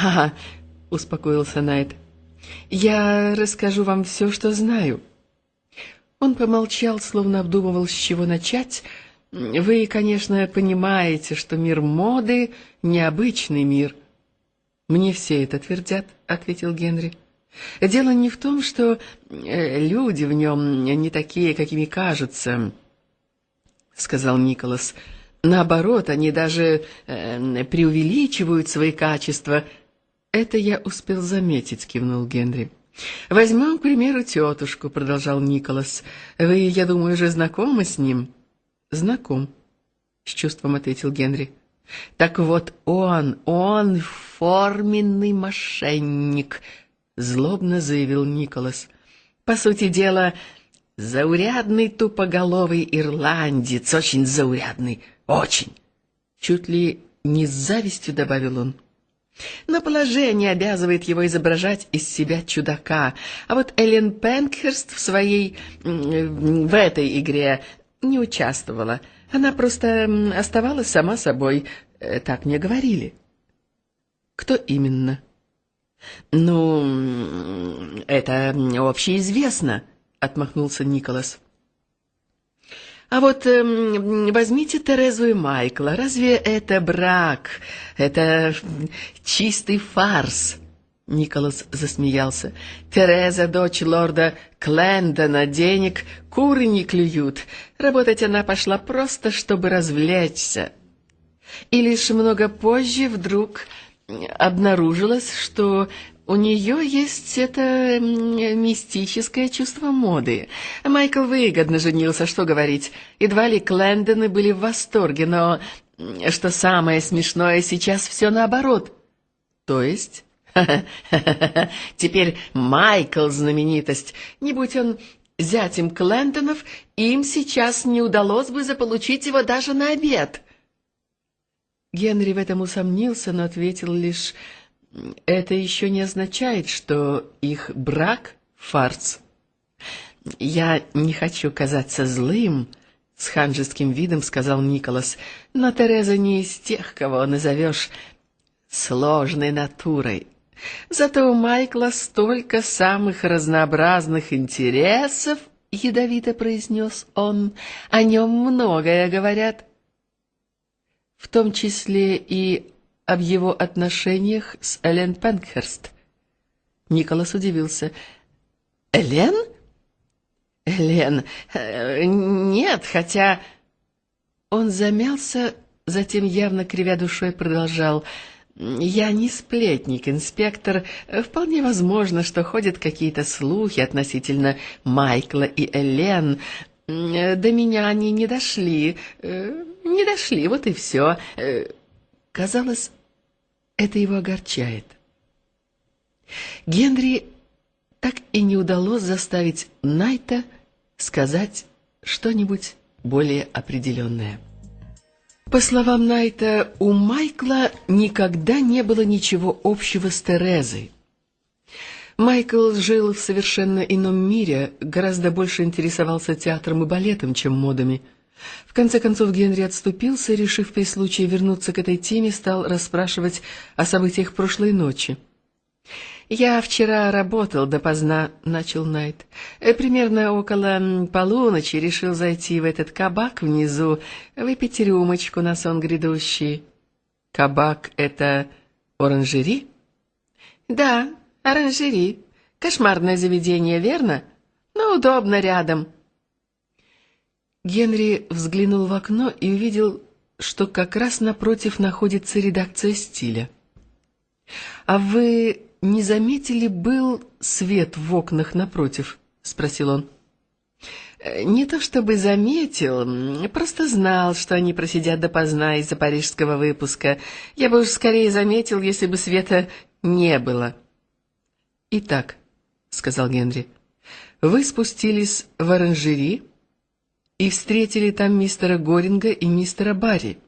«Ага», — успокоился Найт. «Я расскажу вам все, что знаю». Он помолчал, словно обдумывал, с чего начать. «Вы, конечно, понимаете, что мир моды — необычный мир». «Мне все это твердят», — ответил Генри. «Дело не в том, что э, люди в нем не такие, какими кажутся», — сказал Николас. «Наоборот, они даже э, преувеличивают свои качества». «Это я успел заметить», — кивнул Генри. «Возьмем, к примеру, тетушку», — продолжал Николас. «Вы, я думаю, уже знакомы с ним?» «Знаком», — с чувством ответил Генри. «Так вот он, он форменный мошенник», — злобно заявил Николас. «По сути дела, заурядный тупоголовый ирландец, очень заурядный, очень». Чуть ли не с завистью добавил он. Но положение обязывает его изображать из себя чудака. А вот Эллен Пенкхерст в своей... в этой игре не участвовала. Она просто оставалась сама собой. Э, так мне говорили. Кто именно? Ну, это общеизвестно, отмахнулся Николас. А вот э, возьмите Терезу и Майкла. Разве это брак? Это чистый фарс. Николас засмеялся. Тереза, дочь лорда Клендона, денег куры не клюют. Работать она пошла просто, чтобы развлечься. И лишь много позже вдруг обнаружилось, что у нее есть это мистическое чувство моды. Майкл выгодно женился, что говорить. Едва ли Клендоны были в восторге, но, что самое смешное, сейчас все наоборот. То есть... Теперь Майкл знаменитость. Не будь он зятем Клендонов, им сейчас не удалось бы заполучить его даже на обед. Генри в этом усомнился, но ответил лишь... Это еще не означает, что их брак — фарс. «Я не хочу казаться злым», — с ханжеским видом сказал Николас, «но Тереза не из тех, кого назовешь сложной натурой. Зато у Майкла столько самых разнообразных интересов, — ядовито произнес он, — о нем многое говорят. В том числе и об его отношениях с Элен Пенкхерст. Николас удивился. «Элен?» «Элен? Э, нет, хотя...» Он замялся, затем, явно кривя душой, продолжал. «Я не сплетник, инспектор. Вполне возможно, что ходят какие-то слухи относительно Майкла и Элен. До меня они не дошли. Э, не дошли, вот и все. Э, казалось, это его огорчает. Генри так и не удалось заставить Найта сказать что-нибудь более определенное. По словам Найта, у Майкла никогда не было ничего общего с Терезой. Майкл жил в совершенно ином мире, гораздо больше интересовался театром и балетом, чем модами – в конце концов Генри отступился, решив при случае вернуться к этой теме, стал расспрашивать о событиях прошлой ночи. «Я вчера работал допоздна», — начал Найт. «Э, «Примерно около полуночи решил зайти в этот кабак внизу, выпить рюмочку на сон грядущий». «Кабак — это оранжери?» «Да, оранжери. Кошмарное заведение, верно? Но удобно рядом». Генри взглянул в окно и увидел, что как раз напротив находится редакция стиля. «А вы не заметили, был свет в окнах напротив?» — спросил он. «Э, «Не то чтобы заметил, просто знал, что они просидят допоздна из-за парижского выпуска. Я бы уж скорее заметил, если бы света не было». «Итак», — сказал Генри, — «вы спустились в оранжери?» И встретили там мистера Горинга и мистера Барри.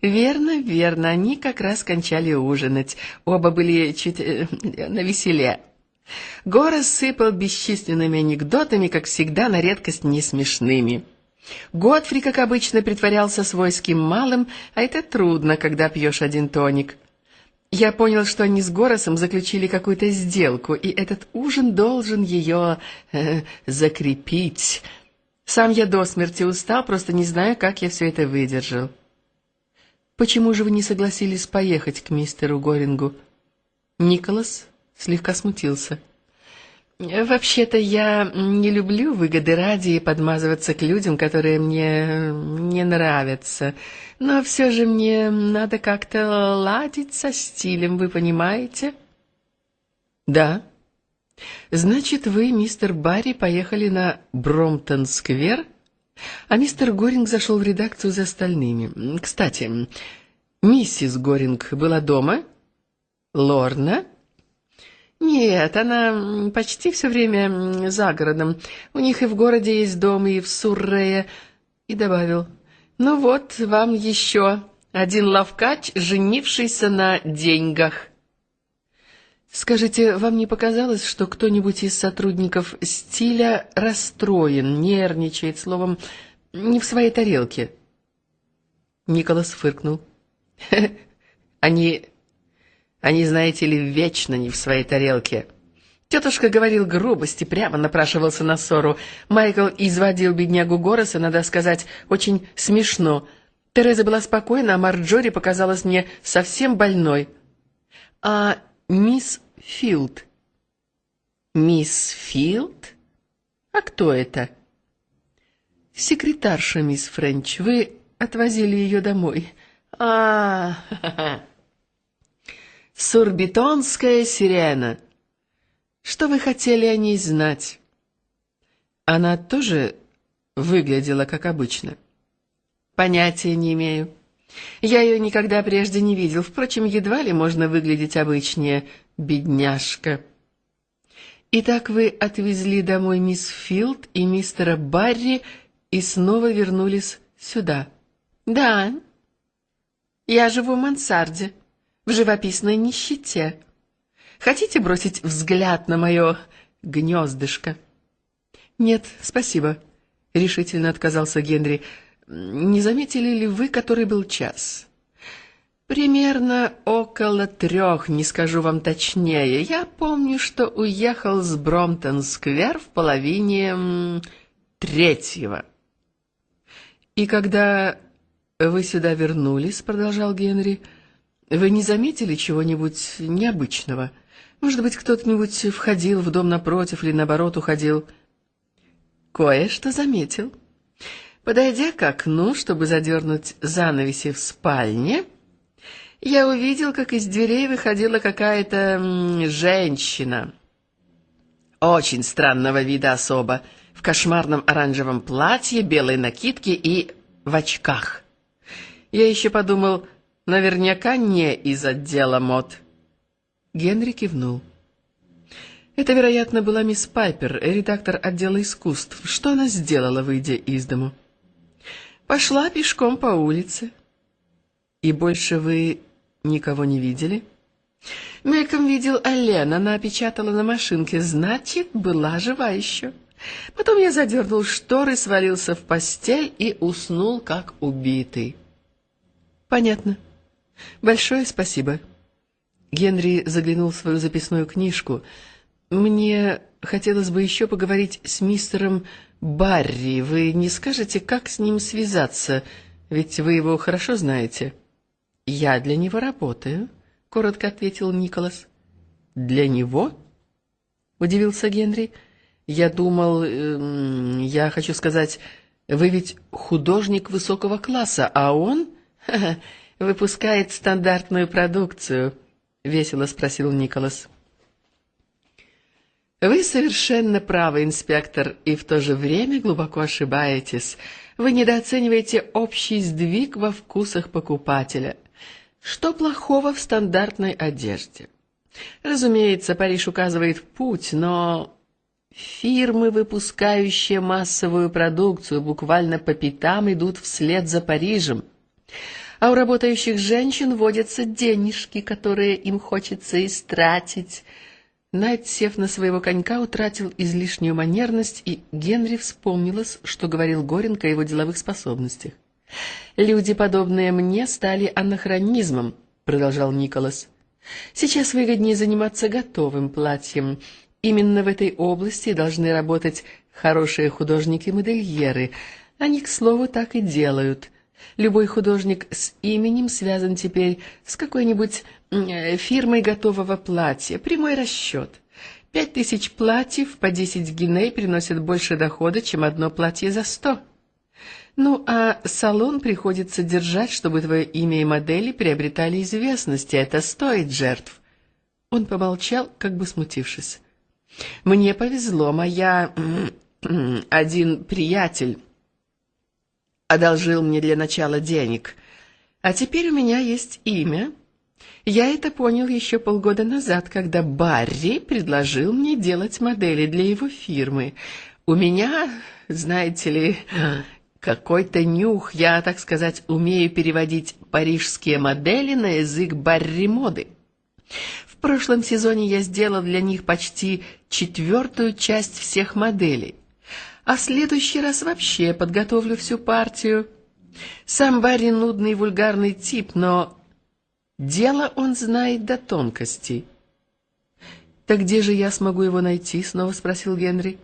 Верно, верно, они как раз кончали ужинать, оба были чуть э, навеселе. Гора сыпал бесчисленными анекдотами, как всегда, на редкость не смешными. Готфри, как обычно, притворялся свойским малым, а это трудно, когда пьешь один тоник. Я понял, что они с Горосом заключили какую-то сделку, и этот ужин должен ее э, закрепить. Сам я до смерти устал, просто не знаю, как я все это выдержал. Почему же вы не согласились поехать к мистеру Горингу? Николас слегка смутился. Вообще-то я не люблю выгоды ради подмазываться к людям, которые мне не нравятся. Но все же мне надо как-то ладить со стилем, вы понимаете? Да. Значит, вы, мистер Барри, поехали на Бромтон-сквер, а мистер Горинг зашел в редакцию за остальными. Кстати, миссис Горинг была дома? Лорна? Нет, она почти все время за городом. У них и в городе есть дом, и в Суррее. И добавил, ну вот вам еще один лавкач, женившийся на деньгах. Скажите, вам не показалось, что кто-нибудь из сотрудников стиля расстроен, нервничает, словом, не в своей тарелке? Николас фыркнул. Они они, знаете ли, вечно не в своей тарелке. Тетушка говорил грубости, прямо напрашивался на ссору. Майкл изводил беднягу Гороса, надо сказать, очень смешно. Тереза была спокойна, а Марджори показалась мне совсем больной. А мисс Филд? Мисс Филд? А кто это? Секретарша, мисс Френч. Вы отвозили ее домой. А, -ха -ха. Сурбитонская сирена. Что вы хотели о ней знать? Она тоже выглядела как обычно. Понятия не имею. Я ее никогда прежде не видел. Впрочем, едва ли можно выглядеть обычнее, бедняжка. Итак, вы отвезли домой мисс Филд и мистера Барри и снова вернулись сюда. Да. Я живу в мансарде в живописной нищете. Хотите бросить взгляд на мое гнездышко? Нет, спасибо, — решительно отказался Генри. Не заметили ли вы, который был час? Примерно около трех, не скажу вам точнее. Я помню, что уехал с Бромтон-сквер в половине третьего. И когда вы сюда вернулись, — продолжал Генри, — вы не заметили чего-нибудь необычного? Может быть, кто-нибудь входил в дом напротив или, наоборот, уходил? Кое-что заметил. Подойдя к окну, чтобы задернуть занавеси в спальне, я увидел, как из дверей выходила какая-то женщина. Очень странного вида особа, в кошмарном оранжевом платье, белой накидке и в очках. Я еще подумал, Наверняка не из отдела мод. Генри кивнул. Это, вероятно, была мисс Пайпер, редактор отдела искусств. Что она сделала, выйдя из дому? Пошла пешком по улице. И больше вы никого не видели? Мельком видел Ален, она опечатала на машинке, значит, была жива еще. Потом я задернул шторы, свалился в постель и уснул, как убитый. Понятно. Большое спасибо. Генри заглянул в свою записную книжку. Мне хотелось бы еще поговорить с мистером Барри. Вы не скажете, как с ним связаться? Ведь вы его хорошо знаете. Я для него работаю, коротко ответил Николас. Для него? удивился Генри. Я думал, э, я хочу сказать, вы ведь художник высокого класса, а он выпускает стандартную продукцию?» — весело спросил Николас. «Вы совершенно правы, инспектор, и в то же время глубоко ошибаетесь. Вы недооцениваете общий сдвиг во вкусах покупателя. Что плохого в стандартной одежде? Разумеется, Париж указывает путь, но фирмы, выпускающие массовую продукцию, буквально по пятам идут вслед за Парижем» а у работающих женщин водятся денежки, которые им хочется истратить. Найт, сев на своего конька, утратил излишнюю манерность, и Генри вспомнилось, что говорил Горенко о его деловых способностях. «Люди, подобные мне, стали анахронизмом», — продолжал Николас. Сейчас выгоднее заниматься готовым платьем. Именно в этой области должны работать хорошие художники-модельеры. Они, к слову, так и делают. Любой художник с именем связан теперь с какой-нибудь э, фирмой готового платья. Прямой расчет. Пять тысяч платьев по десять гиней приносят больше дохода, чем одно платье за сто. Ну, а салон приходится держать, чтобы твое имя и модели приобретали известность, и это стоит жертв. Он помолчал, как бы смутившись. Мне повезло, моя... один приятель одолжил мне для начала денег. А теперь у меня есть имя. Я это понял еще полгода назад, когда Барри предложил мне делать модели для его фирмы. У меня, знаете ли, какой-то нюх. Я, так сказать, умею переводить парижские модели на язык Барри-моды. В прошлом сезоне я сделал для них почти четвертую часть всех моделей. А в следующий раз вообще подготовлю всю партию. Сам Барри нудный вульгарный тип, но дело он знает до тонкостей. «Так где же я смогу его найти?» — снова спросил Генри.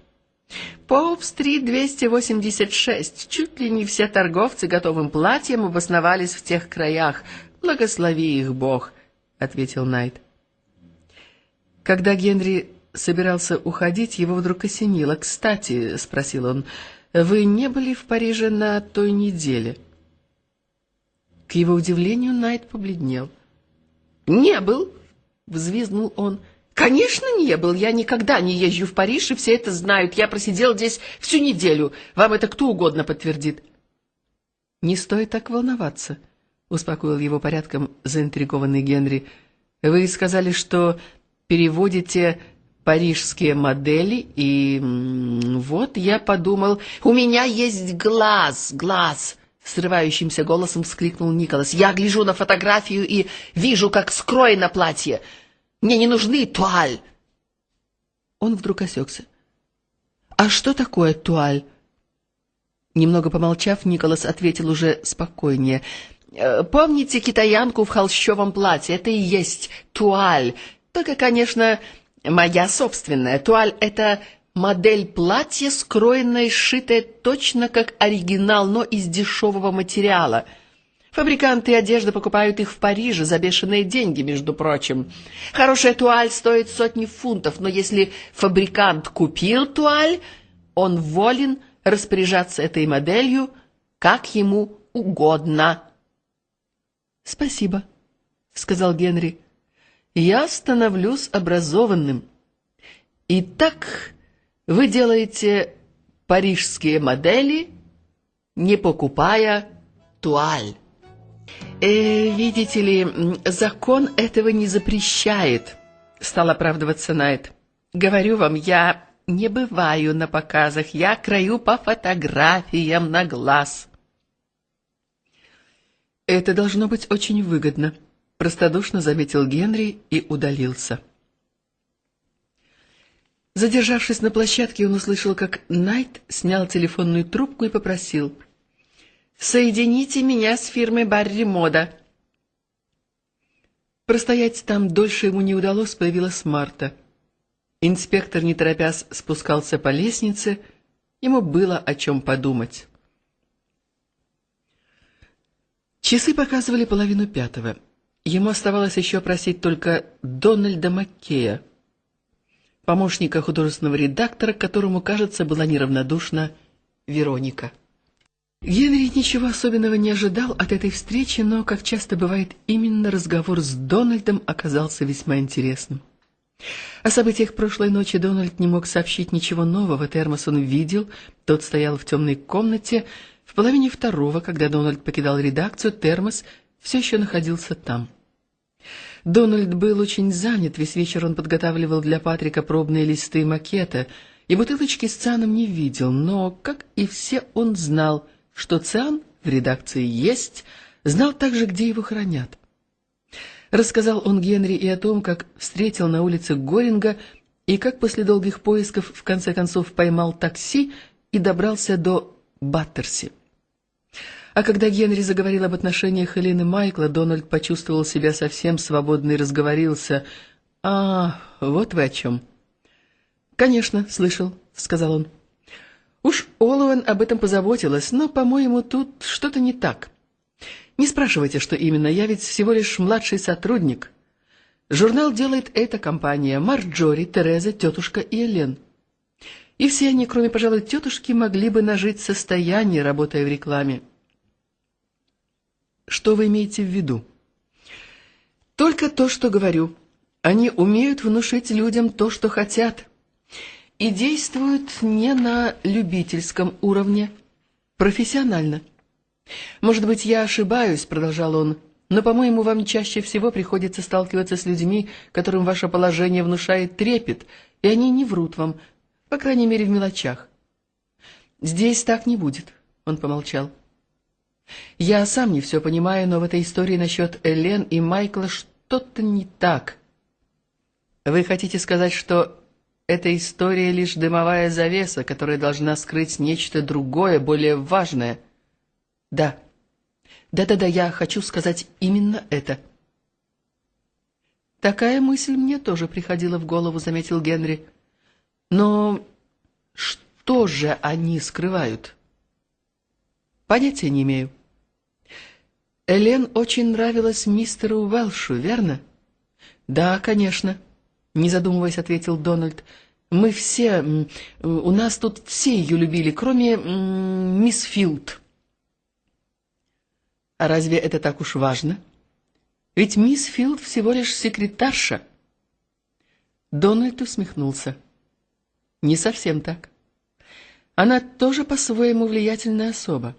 Поуп-стрит 286. Чуть ли не все торговцы готовым платьем обосновались в тех краях. Благослови их Бог, — ответил Найт. Когда Генри собирался уходить, его вдруг осенило. «Кстати», — спросил он, — «вы не были в Париже на той неделе?» К его удивлению Найт побледнел. «Не был», — взвизгнул он, — Конечно, не был. Я никогда не езжу в Париж, и все это знают. Я просидел здесь всю неделю. Вам это кто угодно подтвердит. Не стоит так волноваться, успокоил его порядком заинтригованный Генри. Вы сказали, что переводите парижские модели, и вот я подумал, у меня есть глаз, глаз. Срывающимся голосом вскрикнул Николас. Я гляжу на фотографию и вижу, как скроено платье. Мне не нужны туаль!» Он вдруг осекся. «А что такое туаль?» Немного помолчав, Николас ответил уже спокойнее. «Э, «Помните китаянку в холщовом платье? Это и есть туаль. Только, конечно, моя собственная. Туаль — это модель платья, скроенная и сшитая точно как оригинал, но из дешевого материала». Фабриканты одежды покупают их в Париже за бешеные деньги, между прочим. Хорошая туаль стоит сотни фунтов, но если фабрикант купил туаль, он волен распоряжаться этой моделью, как ему угодно. — Спасибо, — сказал Генри. — Я становлюсь образованным. Итак, вы делаете парижские модели, не покупая туаль. Э, видите ли, закон этого не запрещает, стал оправдываться Найт. Говорю вам, я не бываю на показах, я краю по фотографиям на глаз. Это должно быть очень выгодно, простодушно заметил Генри и удалился. Задержавшись на площадке, он услышал, как Найт снял телефонную трубку и попросил — Соедините меня с фирмой Барри Мода. Простоять там дольше ему не удалось, появилась Марта. Инспектор, не торопясь, спускался по лестнице. Ему было о чем подумать. Часы показывали половину пятого. Ему оставалось еще просить только Дональда Маккея, помощника художественного редактора, которому, кажется, была неравнодушна Вероника. Генри ничего особенного не ожидал от этой встречи, но, как часто бывает, именно разговор с Дональдом оказался весьма интересным. О событиях прошлой ночи Дональд не мог сообщить ничего нового. Термос он видел, тот стоял в темной комнате. В половине второго, когда Дональд покидал редакцию, Термос все еще находился там. Дональд был очень занят, весь вечер он подготавливал для Патрика пробные листы макета, и бутылочки с цианом не видел, но, как и все, он знал — что циан в редакции есть, знал также, где его хранят. Рассказал он Генри и о том, как встретил на улице Горинга и как после долгих поисков в конце концов поймал такси и добрался до Баттерси. А когда Генри заговорил об отношениях Элины Майкла, Дональд почувствовал себя совсем свободно и разговорился. «А, вот вы о чем». «Конечно, слышал», — сказал он. «Уж Олуэн об этом позаботилась, но, по-моему, тут что-то не так. Не спрашивайте, что именно, я ведь всего лишь младший сотрудник. Журнал делает эта компания, Марджори, Тереза, тетушка и Элен. И все они, кроме, пожалуй, тетушки, могли бы нажить состояние, работая в рекламе. Что вы имеете в виду? Только то, что говорю. Они умеют внушить людям то, что хотят. И действуют не на любительском уровне, профессионально. Может быть, я ошибаюсь, продолжал он, но, по-моему, вам чаще всего приходится сталкиваться с людьми, которым ваше положение внушает трепет, и они не врут вам, по крайней мере, в мелочах. Здесь так не будет, он помолчал. Я сам не все понимаю, но в этой истории насчет Элен и Майкла что-то не так. Вы хотите сказать, что эта история лишь дымовая завеса, которая должна скрыть нечто другое, более важное? Да. Да-да-да, я хочу сказать именно это. Такая мысль мне тоже приходила в голову, заметил Генри. Но что же они скрывают? Понятия не имею. Элен очень нравилась мистеру Уэлшу, верно? Да, конечно, не задумываясь, ответил Дональд. Мы все, у нас тут все ее любили, кроме мисс Филд. А разве это так уж важно? Ведь мисс Филд всего лишь секретарша. Дональд усмехнулся. Не совсем так. Она тоже по-своему влиятельная особа.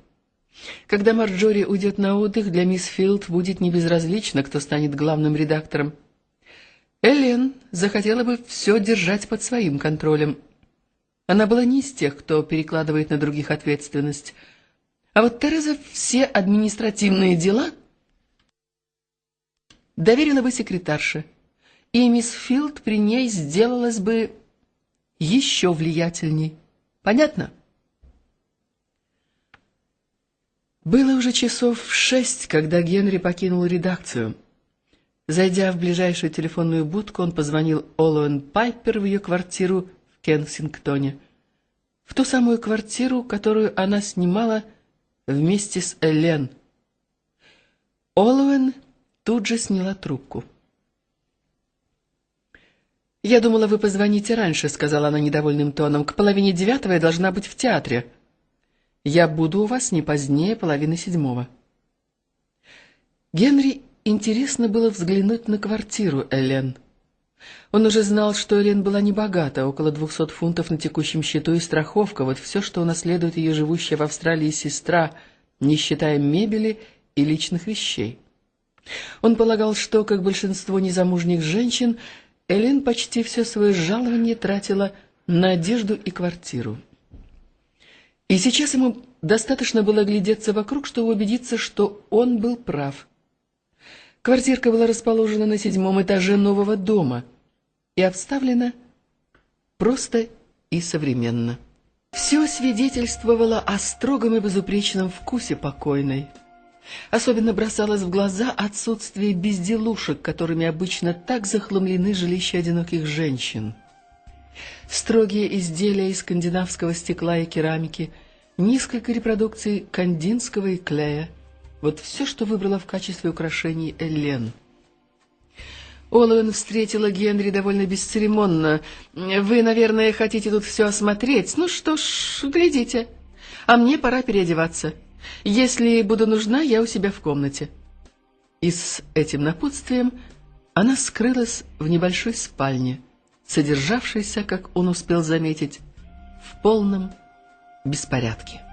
Когда Марджори уйдет на отдых, для мисс Филд будет небезразлично, кто станет главным редактором. Элен захотела бы все держать под своим контролем. Она была не из тех, кто перекладывает на других ответственность. А вот Тереза все административные дела доверила бы секретарше, и мисс Филд при ней сделалась бы еще влиятельней. Понятно? Было уже часов шесть, когда Генри покинул редакцию. Зайдя в ближайшую телефонную будку, он позвонил Олуэн Пайпер в ее квартиру в Кенсингтоне. В ту самую квартиру, которую она снимала вместе с Элен. Олуэн тут же сняла трубку. «Я думала, вы позвоните раньше», — сказала она недовольным тоном. «К половине девятого я должна быть в театре». Я буду у вас не позднее половины седьмого. Генри интересно было взглянуть на квартиру Элен. Он уже знал, что Элен была небогата, около двухсот фунтов на текущем счету и страховка, вот все, что унаследует ее живущая в Австралии сестра, не считая мебели и личных вещей. Он полагал, что, как большинство незамужних женщин, Элен почти все свое жалование тратила на одежду и квартиру. И сейчас ему достаточно было глядеться вокруг, чтобы убедиться, что он был прав. Квартирка была расположена на седьмом этаже нового дома и обставлена просто и современно. Все свидетельствовало о строгом и безупречном вкусе покойной. Особенно бросалось в глаза отсутствие безделушек, которыми обычно так захламлены жилища одиноких женщин. Строгие изделия из скандинавского стекла и керамики, несколько репродукций кандинского и клея. Вот все, что выбрала в качестве украшений Элен. Олуэн встретила Генри довольно бесцеремонно. «Вы, наверное, хотите тут все осмотреть. Ну что ж, глядите. А мне пора переодеваться. Если буду нужна, я у себя в комнате». И с этим напутствием она скрылась в небольшой спальне содержавшийся, как он успел заметить, в полном беспорядке.